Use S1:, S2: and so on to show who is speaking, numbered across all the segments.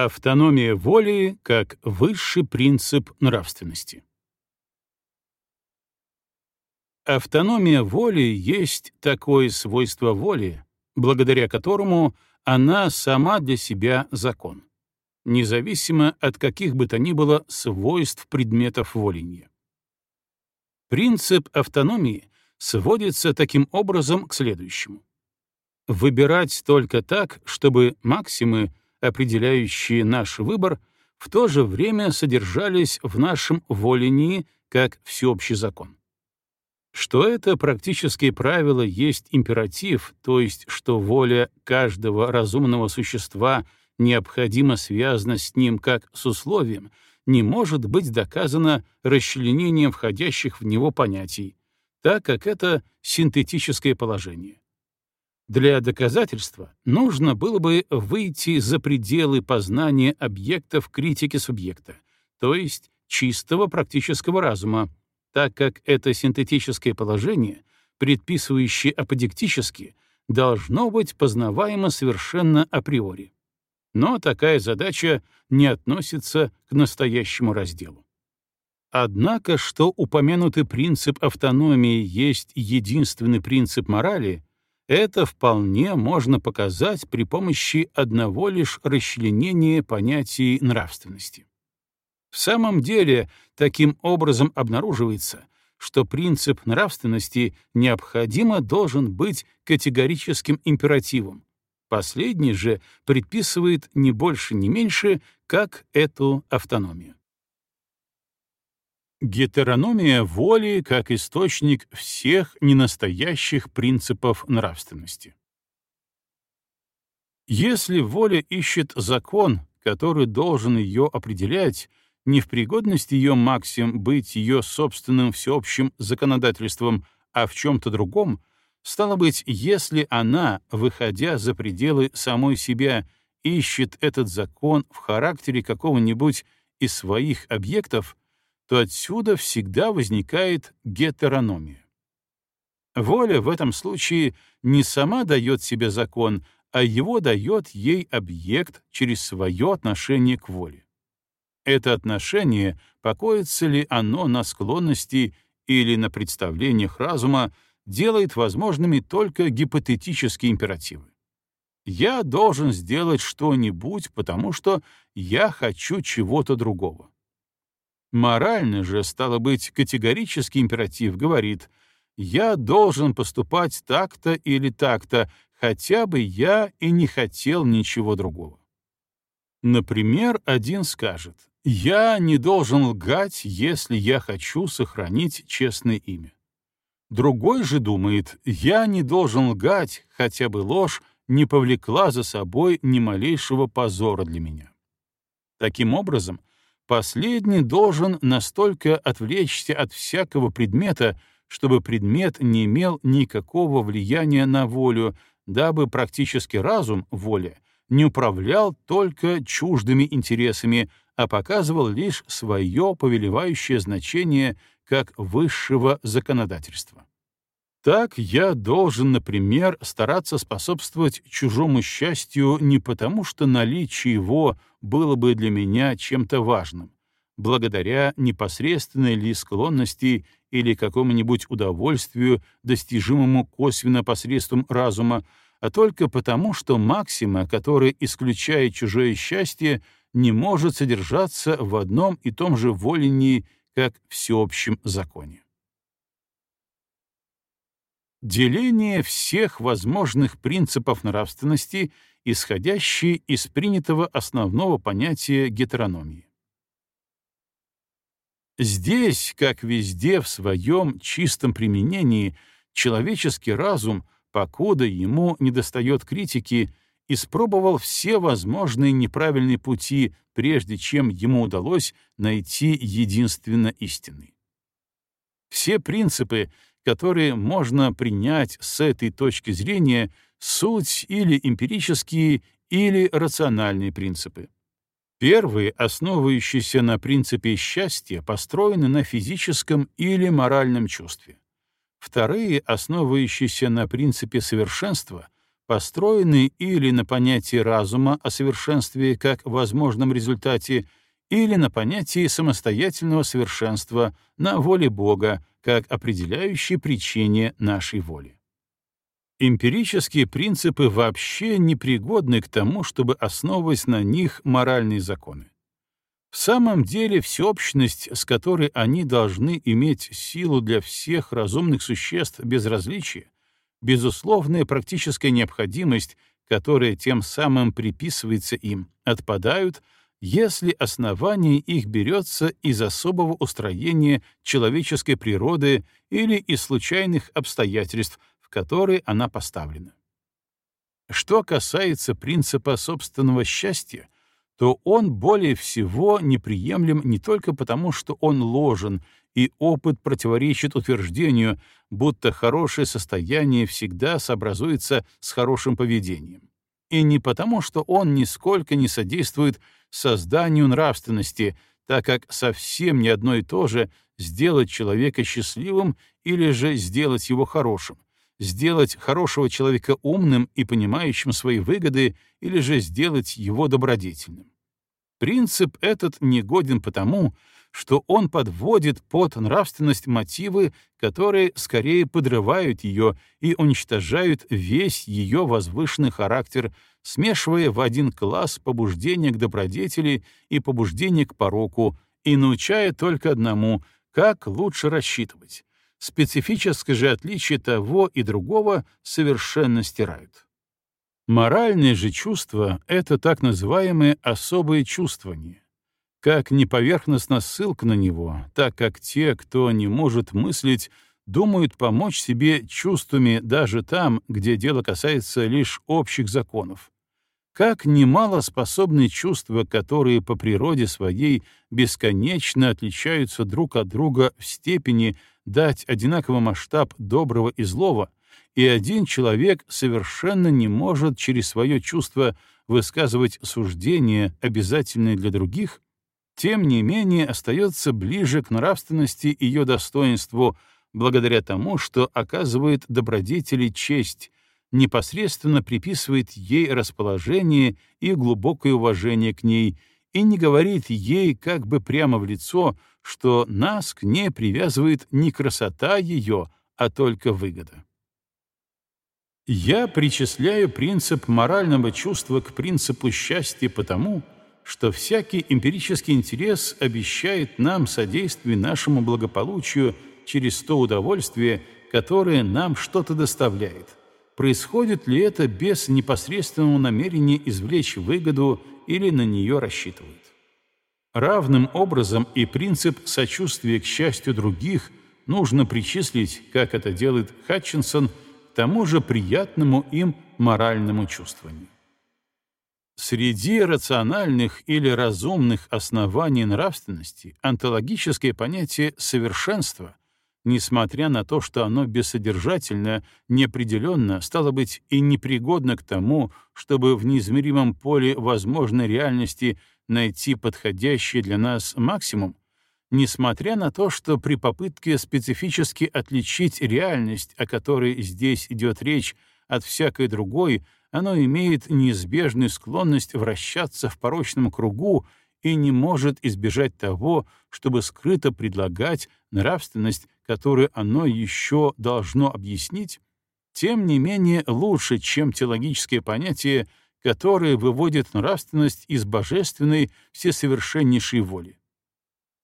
S1: Автономия воли как высший принцип нравственности. Автономия воли есть такое свойство воли, благодаря которому она сама для себя закон, независимо от каких бы то ни было свойств предметов воленья. Принцип автономии сводится таким образом к следующему. Выбирать только так, чтобы максимы — определяющие наш выбор, в то же время содержались в нашем волении как всеобщий закон. Что это практические правила есть императив, то есть что воля каждого разумного существа необходимо связана с ним как с условием, не может быть доказано расчленением входящих в него понятий, так как это синтетическое положение. Для доказательства нужно было бы выйти за пределы познания объектов критики субъекта, то есть чистого практического разума, так как это синтетическое положение, предписывающее аподектически, должно быть познаваемо совершенно априори. Но такая задача не относится к настоящему разделу. Однако, что упомянутый принцип автономии есть единственный принцип морали — это вполне можно показать при помощи одного лишь расчленения понятий нравственности. В самом деле, таким образом обнаруживается, что принцип нравственности необходимо должен быть категорическим императивом. Последний же предписывает не больше, не меньше, как эту автономию. Гетерономия воли как источник всех ненастоящих принципов нравственности. Если воля ищет закон, который должен ее определять, не в пригодности ее максим быть ее собственным всеобщим законодательством, а в чем-то другом, стало быть, если она, выходя за пределы самой себя, ищет этот закон в характере какого-нибудь из своих объектов — то отсюда всегда возникает гетерономия. Воля в этом случае не сама дает себе закон, а его дает ей объект через свое отношение к воле. Это отношение, покоится ли оно на склонности или на представлениях разума, делает возможными только гипотетические императивы. Я должен сделать что-нибудь, потому что я хочу чего-то другого. Морально же, стало быть, категорический императив говорит «я должен поступать так-то или так-то, хотя бы я и не хотел ничего другого». Например, один скажет «я не должен лгать, если я хочу сохранить честное имя». Другой же думает «я не должен лгать, хотя бы ложь не повлекла за собой ни малейшего позора для меня». Таким образом, Последний должен настолько отвлечься от всякого предмета, чтобы предмет не имел никакого влияния на волю, дабы практически разум, воля, не управлял только чуждыми интересами, а показывал лишь свое повелевающее значение как высшего законодательства. Так я должен, например, стараться способствовать чужому счастью не потому, что наличие его было бы для меня чем-то важным, благодаря непосредственной ли склонности или какому-нибудь удовольствию, достижимому косвенно посредством разума, а только потому, что максима, которая исключает чужое счастье, не может содержаться в одном и том же волении, как всеобщем законе. Деление всех возможных принципов нравственности, исходящие из принятого основного понятия гетерономии. Здесь, как везде в своем чистом применении, человеческий разум, покуда ему недостает критики, испробовал все возможные неправильные пути, прежде чем ему удалось найти единственно истинный. Все принципы, которые можно принять с этой точки зрения, суть или эмпирические, или рациональные принципы. Первые, основывающиеся на принципе счастья, построены на физическом или моральном чувстве. Вторые, основывающиеся на принципе совершенства, построены или на понятии разума о совершенстве как возможном результате, или на понятии самостоятельного совершенства на воле Бога как определяющей причине нашей воли. Эмпирические принципы вообще непригодны к тому, чтобы основывать на них моральные законы. В самом деле всеобщность, с которой они должны иметь силу для всех разумных существ без различия, безусловная практическая необходимость, которая тем самым приписывается им, отпадают, если основание их берется из особого устроения человеческой природы или из случайных обстоятельств, в которые она поставлена. Что касается принципа собственного счастья, то он более всего неприемлем не только потому, что он ложен, и опыт противоречит утверждению, будто хорошее состояние всегда сообразуется с хорошим поведением, и не потому, что он нисколько не содействует созданию нравственности, так как совсем не одно и то же сделать человека счастливым или же сделать его хорошим, сделать хорошего человека умным и понимающим свои выгоды или же сделать его добродетельным. Принцип этот негоден потому, что он подводит под нравственность мотивы, которые скорее подрывают ее и уничтожают весь ее возвышенный характер, смешивая в один класс побуждение к добродетели и побуждение к пороку, и научая только одному, как лучше рассчитывать. Специфическое же отличие того и другого совершенно стирают. Моральное же чувство — это так называемое особое чувствование. Как неповерхностна ссылка на него, так как те, кто не может мыслить, думают помочь себе чувствами даже там, где дело касается лишь общих законов. Как немало способны чувства, которые по природе своей бесконечно отличаются друг от друга в степени дать одинаковый масштаб доброго и злого, и один человек совершенно не может через свое чувство высказывать суждения, обязательные для других, тем не менее остается ближе к нравственности ее достоинству, благодаря тому, что оказывает добродетели честь, непосредственно приписывает ей расположение и глубокое уважение к ней и не говорит ей как бы прямо в лицо, что нас к ней привязывает не красота ее, а только выгода. Я причисляю принцип морального чувства к принципу счастья потому, что всякий эмпирический интерес обещает нам содействие нашему благополучию через то удовольствие, которое нам что-то доставляет. Происходит ли это без непосредственного намерения извлечь выгоду или на нее рассчитывает? Равным образом и принцип сочувствия к счастью других нужно причислить, как это делает Хатчинсон, тому же приятному им моральному чувствованию. Среди рациональных или разумных оснований нравственности онтологическое понятие совершенства, несмотря на то, что оно бессодержательно, неопределенно, стало быть, и непригодно к тому, чтобы в неизмеримом поле возможной реальности найти подходящий для нас максимум, несмотря на то, что при попытке специфически отличить реальность, о которой здесь идет речь, от всякой другой, оно имеет неизбежную склонность вращаться в порочном кругу и не может избежать того, чтобы скрыто предлагать нравственность, которую оно еще должно объяснить, тем не менее лучше, чем теологические понятия, которые выводят нравственность из божественной всесовершеннейшей воли.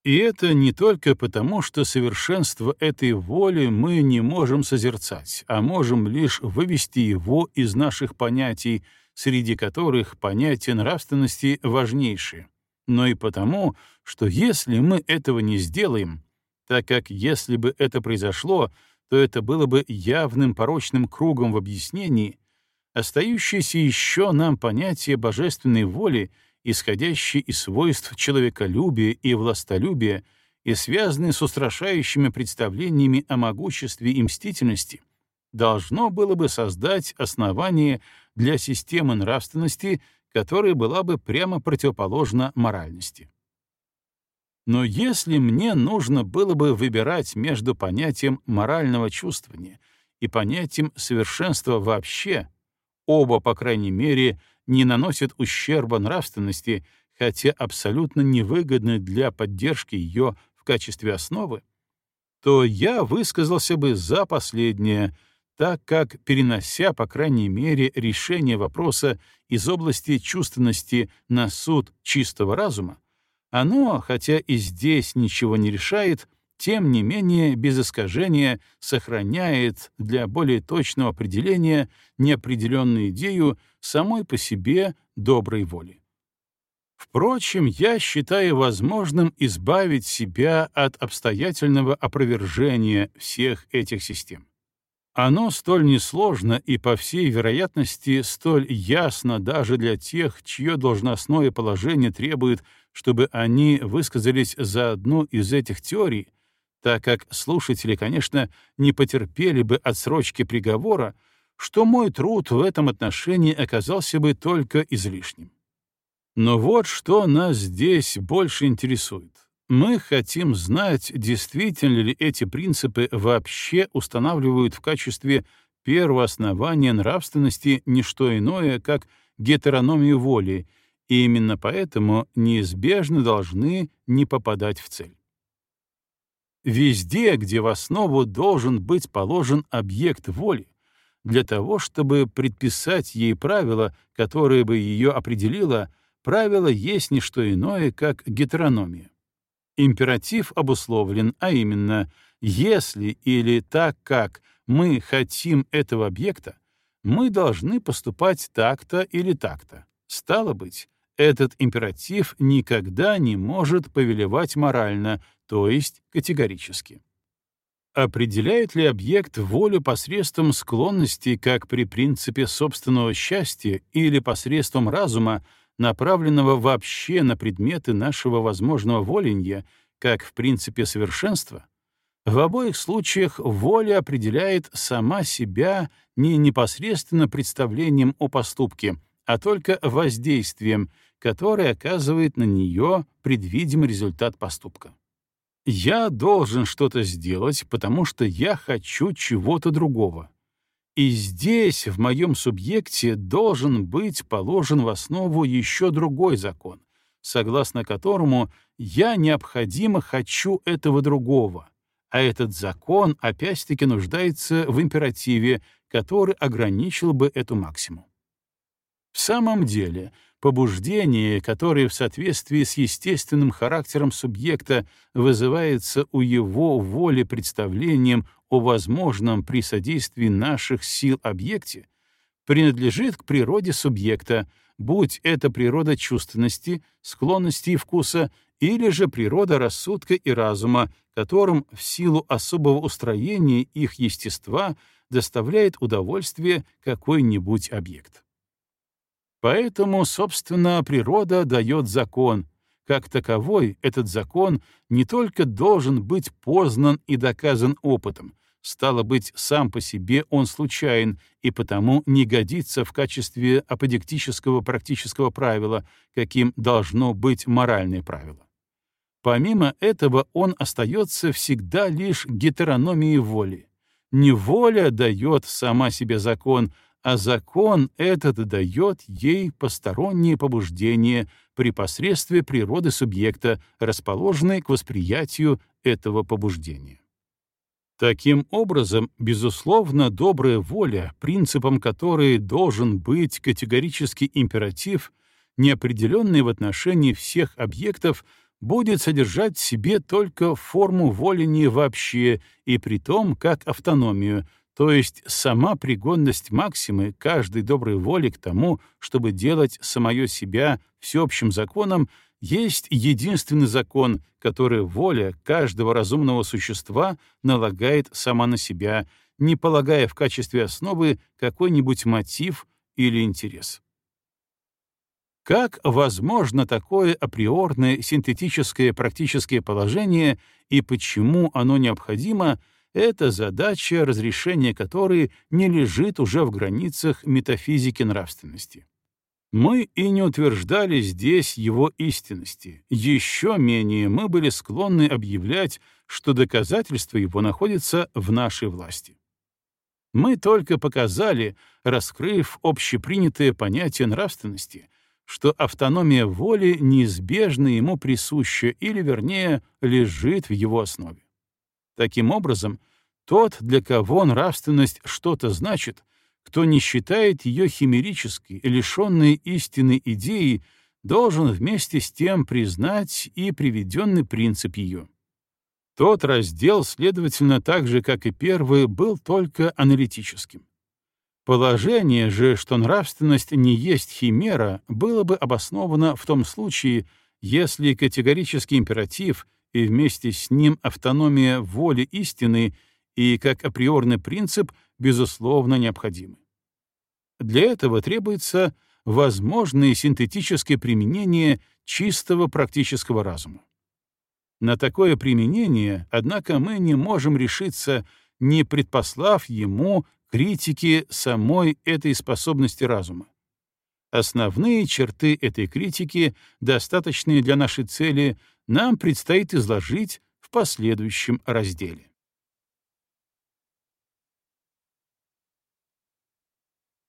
S1: И это не только потому, что совершенство этой воли мы не можем созерцать, а можем лишь вывести его из наших понятий, среди которых понятие нравственности важнейшее, но и потому, что если мы этого не сделаем, так как если бы это произошло, то это было бы явным порочным кругом в объяснении, остающееся еще нам понятие божественной воли — исходящие из свойств человеколюбия и властолюбия и связанные с устрашающими представлениями о могуществе и мстительности, должно было бы создать основание для системы нравственности, которая была бы прямо противоположна моральности. Но если мне нужно было бы выбирать между понятием морального чувствования и понятием совершенства вообще, Оба, по крайней мере, не наносят ущерба нравственности, хотя абсолютно невыгодны для поддержки ее в качестве основы, то я высказался бы за последнее, так как, перенося, по крайней мере, решение вопроса из области чувственности на суд чистого разума, оно, хотя и здесь ничего не решает, тем не менее без искажения сохраняет для более точного определения неопределенную идею самой по себе доброй воли. Впрочем, я считаю возможным избавить себя от обстоятельного опровержения всех этих систем. Оно столь несложно и, по всей вероятности, столь ясно даже для тех, чье должностное положение требует, чтобы они высказались за одну из этих теорий, так как слушатели, конечно, не потерпели бы отсрочки приговора, что мой труд в этом отношении оказался бы только излишним. Но вот что нас здесь больше интересует. Мы хотим знать, действительно ли эти принципы вообще устанавливают в качестве первого основания нравственности не что иное, как гетерономию воли, и именно поэтому неизбежно должны не попадать в цель. Везде, где в основу должен быть положен объект воли, для того, чтобы предписать ей правила, которое бы ее определило, правило есть не что иное, как гетерономия. Императив обусловлен, а именно, если или так как мы хотим этого объекта, мы должны поступать так-то или так-то. Стало быть, этот императив никогда не может повелевать морально, то есть категорически. Определяет ли объект волю посредством склонности, как при принципе собственного счастья, или посредством разума, направленного вообще на предметы нашего возможного воленья, как в принципе совершенства, в обоих случаях воля определяет сама себя не непосредственно представлением о поступке, а только воздействием, которое оказывает на нее предвидимый результат поступка. Я должен что-то сделать, потому что я хочу чего-то другого. И здесь, в моем субъекте, должен быть положен в основу еще другой закон, согласно которому я необходимо хочу этого другого, а этот закон опять-таки нуждается в императиве, который ограничил бы эту максимум. В самом деле, побуждение, которое в соответствии с естественным характером субъекта вызывается у его воли представлением о возможном при содействии наших сил объекте, принадлежит к природе субъекта, будь это природа чувственности, склонности и вкуса, или же природа рассудка и разума, которым в силу особого устроения их естества доставляет удовольствие какой-нибудь объект. Поэтому, собственно, природа дает закон. Как таковой, этот закон не только должен быть познан и доказан опытом, стало быть, сам по себе он случайен и потому не годится в качестве аподектического практического правила, каким должно быть моральное правило. Помимо этого, он остается всегда лишь гетерономией воли. Не воля дает сама себе закон, а закон этот дает ей посторонние побуждения при посредстве природы субъекта, расположенной к восприятию этого побуждения. Таким образом, безусловно, добрая воля, принципом которой должен быть категорический императив, неопределенный в отношении всех объектов, будет содержать в себе только форму воли не вообще и при том как автономию, то есть сама пригодность максимы каждой доброй воли к тому, чтобы делать самое себя всеобщим законом, есть единственный закон, который воля каждого разумного существа налагает сама на себя, не полагая в качестве основы какой-нибудь мотив или интерес. Как возможно такое априорное синтетическое практическое положение и почему оно необходимо — это задача, разрешения которой не лежит уже в границах метафизики нравственности. Мы и не утверждали здесь его истинности, еще менее мы были склонны объявлять, что доказательства его находятся в нашей власти. Мы только показали, раскрыв общепринятое понятие нравственности, что автономия воли неизбежно ему присуща или, вернее, лежит в его основе. Таким образом, тот, для кого нравственность что-то значит, кто не считает ее химерической, лишенной истинной идеей, должен вместе с тем признать и приведенный принцип ее. Тот раздел, следовательно, так же, как и первый, был только аналитическим. Положение же, что нравственность не есть химера, было бы обосновано в том случае, если категорический императив и вместе с ним автономия воли истины и как априорный принцип безусловно необходимы. Для этого требуется возможное синтетическое применение чистого практического разума. На такое применение, однако, мы не можем решиться, не предпослав ему критики самой этой способности разума. Основные черты этой критики, достаточные для нашей цели, нам предстоит изложить в последующем разделе.